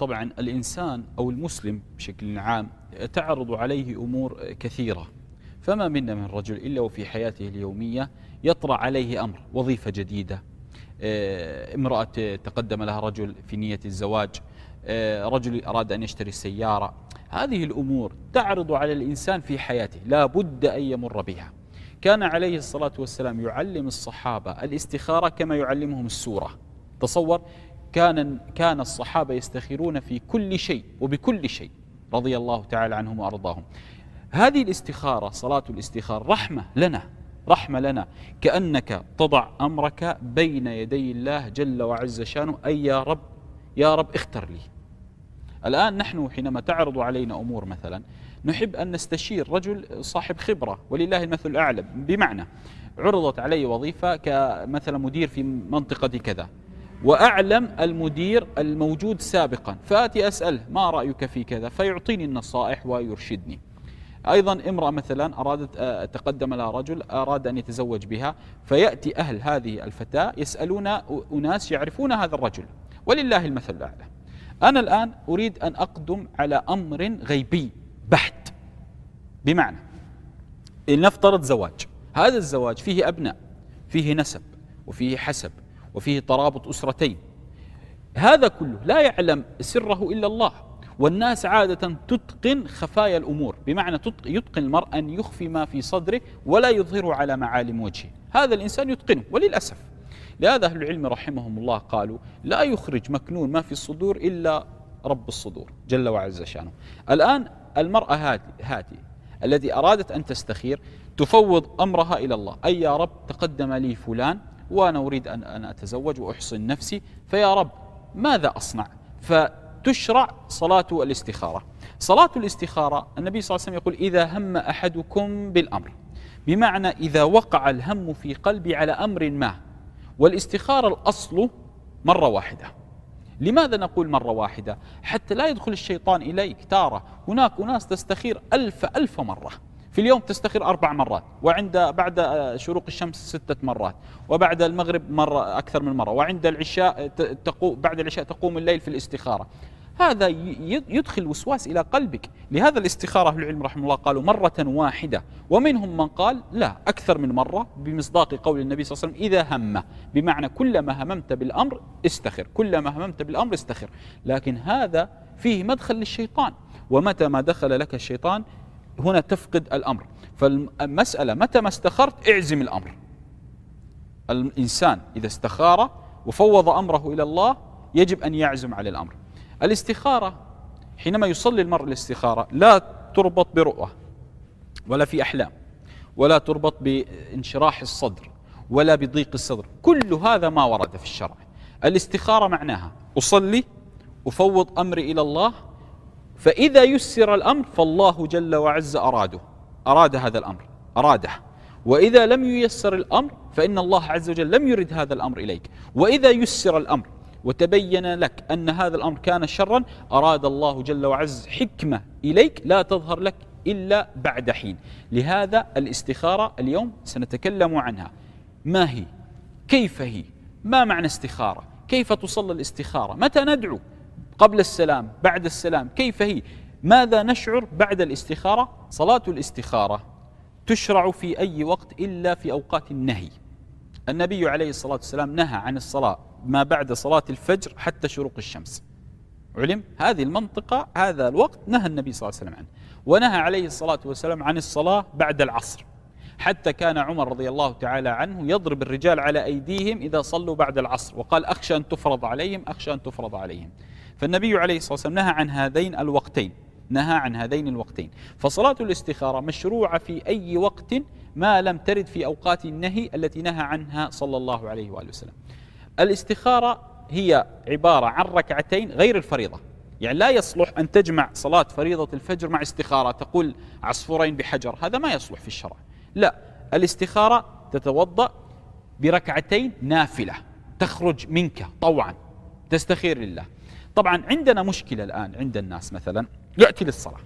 طبعا الإنسان أو المسلم بشكل عام تعرض عليه أمور كثيرة فما منا من رجل إلا وفي حياته اليومية يطرأ عليه أمر وظيفة جديدة. آه، امرأة تقدم لها رجل في نية الزواج آه، رجل أراد أن يشتري السيارة. هذه الأمور تعرض على الإنسان في حياته لا بد أن يمر بها. كان عليه الصلاة والسلام يعلم الصحابة الاستخارة كما يعلمهم السورة. تصور كان كان الصحابة يستخيرون في كل شيء وبكل شيء رضي الله تعالى عنهم وأرضاهم. هذه الاستخارة صلاة الاستخارة رحمة لنا رحمة لنا. كأنك تضع أمرك بين يدي الله جل وعز شانه أي يا رب يا رب اختر لي. الآن نحن حينما تعرض علينا أمور مثلا نحب أن نستشير رجل صاحب خبرة ولله المثل الأعلى بمعنى عرضت علي وظيفة كمثلا مدير في منطقة كذا. وأعلم المدير الموجود سابقا. فآتي أسأله ما رأيك في كذا؟ فيعطيني النصائح ويرشدني. أيضا امرأة مثلا أرادت آه، تقدم لها رجل أراد أن يتزوج بها فيأتي أهل هذه الفتاة يسألون أناس يعرفون هذا الرجل. ولله المثل الأعلى. أنا الآن أريد أن أقدم على أمر غيبي بحت. بمعنى لنفترض زواج. هذا الزواج فيه أبناء فيه نسب وفيه حسب. وفيه ترابط أسرتين. هذا كله لا يعلم سره إلا الله. والناس عادة تتقن خفايا الأمور بمعنى يتقن المرء أن يخفي ما في صدره ولا يظهره على معالم وجهه. هذا الإنسان يتقنه وللأسف. لهذا أهل العلم رحمهم الله قالوا لا يخرج مكنون ما في الصدور إلا رب الصدور. جل وعز شأنه. الآن المرأة هذه التي أرادت أن تستخير تفوض أمرها إلى الله. أي يا رب تقدم لي فلان وأنا أريد أن أن أتزوج وأحصن نفسي فيا رب ماذا أصنع؟ فتشرع صلاة الاستخارة. صلاة الاستخارة النبي صلى الله عليه وسلم يقول إذا هم أحدكم بالأمر. بمعنى إذا وقع الهم في قلبي على أمر ما والاستخارة الأصل مرة واحدة. لماذا نقول مرة واحدة؟ حتى لا يدخل الشيطان إليك تارة. هناك أناس تستخير ألف ألف مرة. في اليوم تستخير أربع مرات وعند بعد شروق الشمس ستة مرات وبعد المغرب مرة أكثر من مرة وعند العشاء تقوم بعد العشاء تقوم الليل في الاستخارة. هذا يدخل وسواس إلى قلبك. لهذا الاستخارة أهل العلم رحمه الله قالوا مرة واحدة. ومنهم من قال لا أكثر من مرة بمصداق قول النبي صلى الله عليه وسلم إذا هم. بمعنى كلما هممت بالأمر استخر كلما هممت بالأمر استخر. لكن هذا فيه مدخل للشيطان. ومتى ما دخل لك الشيطان هنا تفقد الأمر. فالمسألة متى ما استخرت اعزم الأمر. الإنسان إذا استخار وفوض أمره إلى الله يجب أن يعزم على الأمر. الاستخارة حينما يصلي المرء الاستخارة لا تربط برؤى ولا في أحلام ولا تربط بانشراح الصدر ولا بضيق الصدر. كل هذا ما ورد في الشرع. الاستخارة معناها أصلي أفوض أمري إلى الله فإذا يسر الأمر فالله جل وعز أراده أراد هذا الأمر أراده. وإذا لم ييسر الأمر فإن الله عز وجل لم يرد هذا الأمر إليك. وإذا يسر الأمر وتبين لك أن هذا الأمر كان شرا أراد الله جل وعز حكمة إليك لا تظهر لك إلا بعد حين. لهذا الاستخارة اليوم سنتكلم عنها. ما هي؟ كيف هي؟ ما معنى استخارة؟ كيف تصلى الاستخارة؟ متى ندعو؟ قبل السلام بعد السلام كيف هي؟ ماذا نشعر بعد الاستخارة؟ صلاة الاستخارة تشرع في أي وقت إلا في أوقات النهي. النبي عليه الصلاة والسلام نهى عن الصلاة ما بعد صلاة الفجر حتى شروق الشمس. علم؟ هذه المنطقة هذا الوقت نهى النبي صلى الله عليه وسلم عنه. ونهى عليه الصلاة والسلام عن الصلاة بعد العصر. حتى كان عمر رضي الله تعالى عنه يضرب الرجال على أيديهم إذا صلوا بعد العصر وقال أخشى أن تفرض عليهم أخشى أن تفرض عليهم. فالنبي عليه الصلاة والسلام نهى عن هذين الوقتين نهى عن هذين الوقتين. فصلاة الاستخارة مشروعة في أي وقت ما لم ترد في أوقات النهي التي نهى عنها صلى الله عليه وآله وسلم. الاستخارة هي عبارة عن ركعتين غير الفريضة. يعني لا يصلح أن تجمع صلاة فريضة الفجر مع استخارة تقول عصفورين بحجر هذا ما يصلح في الشرع. لا الاستخارة تتوضأ بركعتين نافلة تخرج منك طوعا تستخير لله. طبعا عندنا مشكلة الآن عند الناس مثلا. يأتي للصلاة.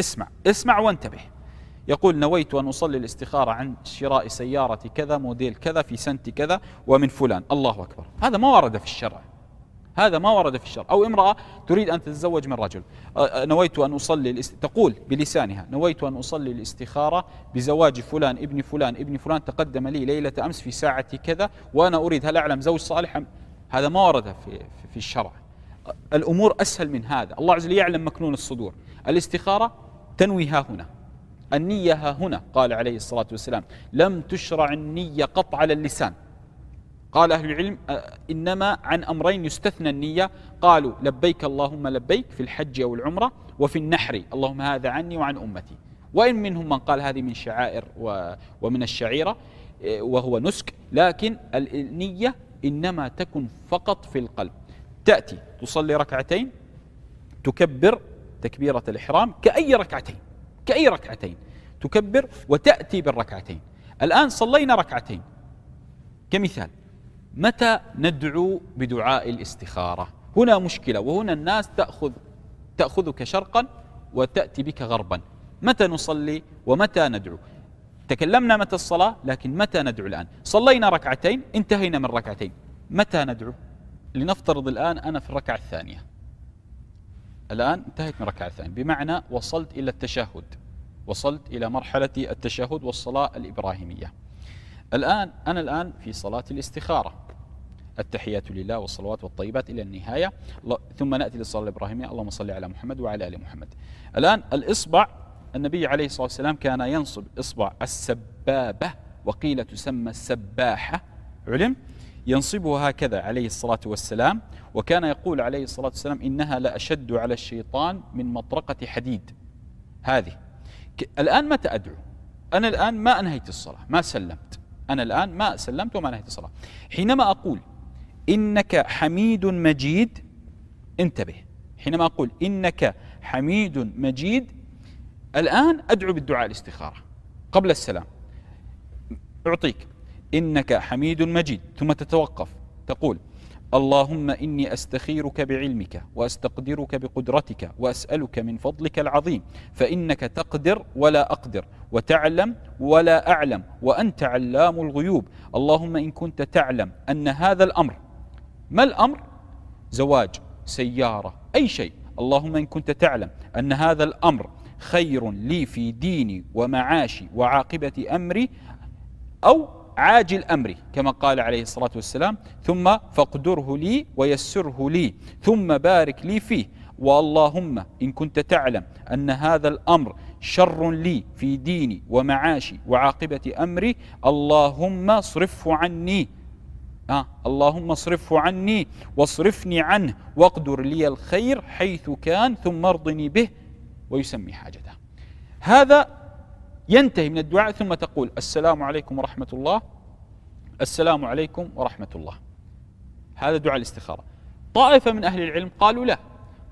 اسمع اسمع وانتبه. يقول نويت أن أصلي الاستخارة عن شراء سيارة كذا موديل كذا في سنة كذا ومن فلان. الله أكبر. هذا ما ورد في الشرع. هذا ما ورد في الشرع. أو امرأة تريد أن تتزوج من رجل. نويت أن أصلي تقول بلسانها نويت أن أصلي الاستخارة بزواج فلان ابن فلان ابن فلان تقدم لي ليلة أمس في ساعة كذا وأنا أريد هل أعلم زوج صالح هذا ما ورد في, في الشرع. الأمور أسهل من هذا. الله عز وجل يعلم مكنون الصدور. الاستخارة تنوي ها هنا. النية ها هنا قال عليه الصلاة والسلام. لم تشرع النية قط على اللسان. قال أهل العلم إنما عن أمرين يستثنى النية. قالوا لبيك اللهم لبيك في الحج أو العمرة وفي النحر. اللهم هذا عني وعن أمتي. وإن منهم من قال هذه من شعائر ومن الشعيرة وهو نسك. لكن النية إنما تكن فقط في القلب. تأتي تصلي ركعتين تكبر تكبيرة الإحرام كأي ركعتين كأي ركعتين تكبر وتأتي بالركعتين. الآن صلينا ركعتين. كمثال متى ندعو بدعاء الاستخارة؟ هنا مشكلة وهنا الناس تأخذ تأخذك شرقا وتأتي بك غربا. متى نصلي ومتى ندعو؟ تكلمنا متى الصلاة لكن متى ندعو الآن؟ صلينا ركعتين انتهينا من ركعتين. متى ندعو؟ لنفترض الآن أنا في الركعة الثانية. الآن انتهيت من الركعة الثانية. بمعنى وصلت إلى التشهد. وصلت إلى مرحلة التشهد والصلاة الإبراهيمية. الآن أنا الآن في صلاة الاستخارة. التحيات لله والصلوات والطيبات إلى النهاية. ثم نأتي للصلاة الإبراهيمية. اللهم صل على محمد وعلى آل محمد. الآن الإصبع النبي عليه الصلاة والسلام كان ينصب إصبع السبابة وقيل تسمى السباحة علم؟ ينصبها هكذا عليه الصلاة والسلام وكان يقول عليه الصلاة والسلام إنها لأشد على الشيطان من مطرقة حديد. هذه. الآن متى أدعو؟ أنا الآن ما أنهيت الصلاة ما سلمت. أنا الآن ما سلمت وما نهيت الصلاة. حينما أقول إنك حميد مجيد انتبه. حينما أقول إنك حميد مجيد الآن أدعو بالدعاء الاستخارة قبل السلام. أعطيك. إنك حميد مجيد. ثم تتوقف. تقول اللهم إني أستخيرك بعلمك وأستقدرك بقدرتك وأسألك من فضلك العظيم فإنك تقدر ولا أقدر وتعلم ولا أعلم وأنت علام الغيوب. اللهم إن كنت تعلم أن هذا الأمر ما الأمر؟ زواج سيارة أي شيء. اللهم إن كنت تعلم أن هذا الأمر خير لي في ديني ومعاشي وعاقبة أمري أو عاجل أمري كما قال عليه الصلاة والسلام ثم فاقدره لي ويسره لي ثم بارك لي فيه. واللهم إن كنت تعلم أن هذا الأمر شر لي في ديني ومعاشي وعاقبة أمري اللهم اصرفه عني. آه اللهم اصرفه عني واصرفني عنه واقدر لي الخير حيث كان ثم ارضني به ويسمي حاجته. هذا ينتهي من الدعاء ثم تقول السلام عليكم ورحمة الله. السلام عليكم ورحمة الله. هذا دعاء الاستخارة. طائفة من أهل العلم قالوا لا.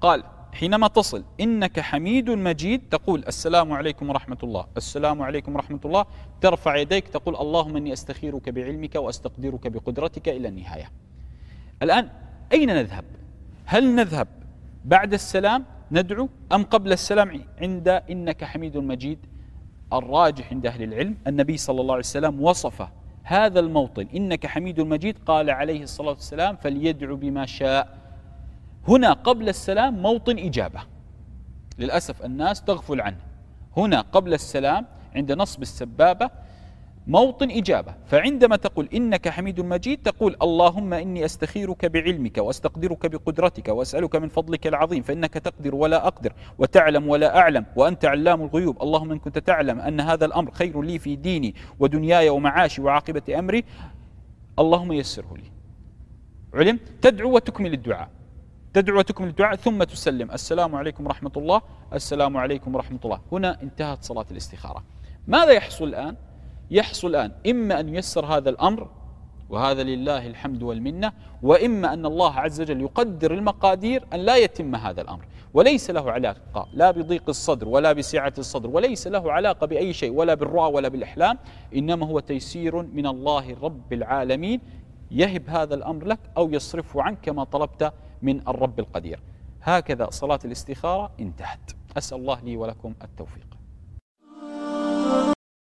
قال حينما تصل إنك حميد مجيد تقول السلام عليكم ورحمة الله. السلام عليكم ورحمة الله. ترفع يديك تقول اللهم أني أستخيرك بعلمك وأستقدرك بقدرتك إلى النهاية. الآن أين نذهب؟ هل نذهب بعد السلام ندعو أم قبل السلام عند إنك حميد مجيد؟ الراجح عند أهل العلم النبي صلى الله عليه وسلم وصف هذا الموطن. إنك حميد مجيد قال عليه الصلاة والسلام فليدعو بما شاء. هنا قبل السلام موطن إجابة. للأسف الناس تغفل عنه. هنا قبل السلام عند نصب السبابة موطن إجابة. فعندما تقول إنك حميد مجيد تقول اللهم إني أستخيرك بعلمك وأستقدرك بقدرتك وأسألك من فضلك العظيم فإنك تقدر ولا أقدر وتعلم ولا أعلم وأنت علام الغيوب. اللهم إن كنت تعلم أن هذا الأمر خير لي في ديني ودنياي ومعاشي وعاقبة أمري اللهم يسره لي. علم؟ تدعو وتكمل الدعاء. تدعو وتكمل الدعاء ثم تسلم. السلام عليكم ورحمة الله. السلام عليكم ورحمة الله. هنا انتهت صلاة الاستخارة. ماذا يحصل الآن؟ يحصل الآن. إما أن ييسر هذا الأمر وهذا لله الحمد والمنة وإما أن الله عز وجل يقدر المقادير أن لا يتم هذا الأمر. وليس له علاقة لا بضيق الصدر ولا بسعة الصدر وليس له علاقة بأي شيء ولا بالرؤى ولا بالأحلام. إنما هو تيسير من الله رب العالمين. يهب هذا الأمر لك أو يصرفه عنك كما طلبت من الرب القدير. هكذا صلاة الاستخارة انتهت. أسأل الله لي ولكم التوفيق.